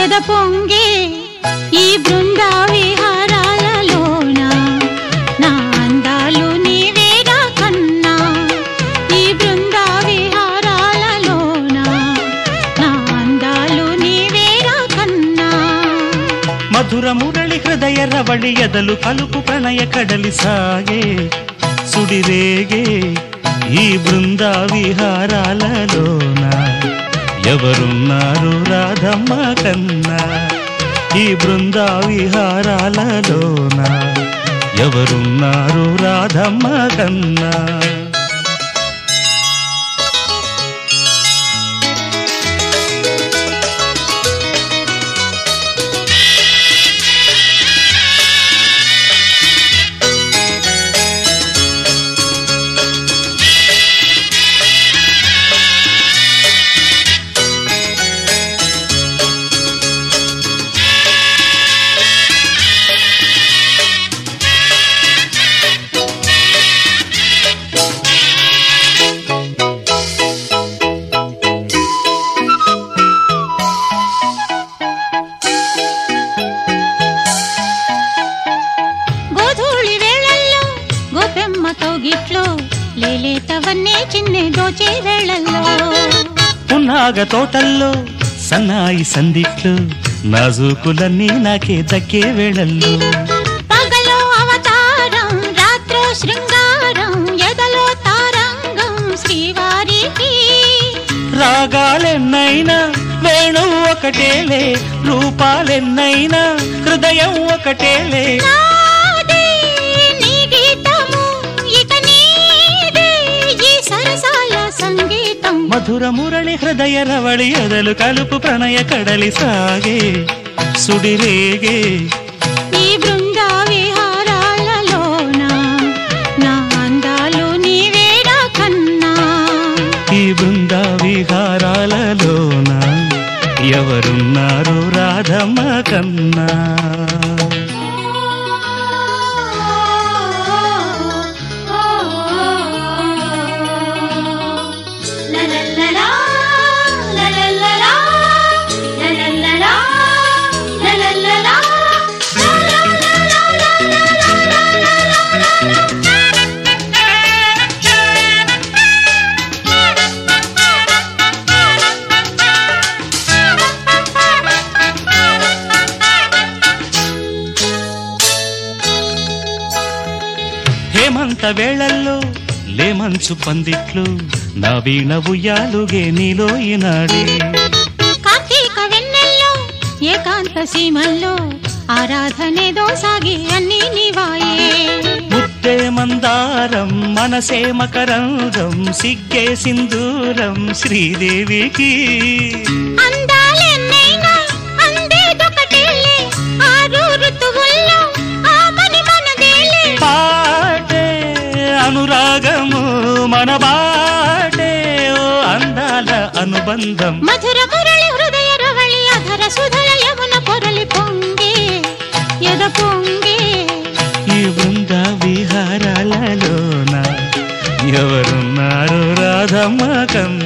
ఎద పొంగే ఈ బృంద విహారాలలోన నా అందాలు నీవేరా కన్నా ఈ బృంద విహారాలలోన నా అందాలు నీవేరా కన్నా. మధుర మురళి హృదయ రవళి ఎదలు కలుపు ప్రణయ కడలి సాగే సుడిరేగే ఈ బృందా విహారాలలోనా ఎవరున్నారు రాధమ్మ కన్నా? ఈ బృందా విహారాలలోన ఎవరున్నారు రాధమ్మ కన్నా? లేలేతవన్నే చిన్నె దోచే వేళల్లో. పున్నాగ తోటల్లో సన్నాయి సందిట్లు నాజూకులన్నీ నాకే దక్కే వేళల్లో. పగలో అవతారం రాత్రో శృంగారం ఎదలో తారంగం శ్రీవారికి. రాగాలెన్నైనా వేణు ఒకటేలే రూపాలెన్నైనా హృదయం ఒకటేలే. మురళి హృదయ రవళి ఎదలు కలుపు ప్రణయ కడలి సాగే సుడిరేగే ఈ బృంద విహారాలలోన నా అందాలు నీవేరా కన్నా. ఈ బృంద విహారాలలోన ఎవరున్నారు రాధమ్మ కన్నా. హేమంత వేళల్లో లేమంచు పందిట్లు నా వీణ ఉయ్యాలుగే నీలో ఈనాడే. కార్తీక వెన్నెల్లో ఏకాంత సీమల్లో ఆరాధనేదో సాగి అన్ని నీవాయే. ముద్దే మందారం మనసే మకరంగం సిగ్గే సింధూరం శ్రీదేవికి. అందాలెన్నైనా మన బాటే ఓ అందాల అనుబంధం. మధుర మురళి హృదయ రవళి అధర సుధల యమున పొరలి పొంగే ఎద పొంగే. ఈ బృంద విహారాలలోన ఎవరున్నారు రాధమ్మ కన్నా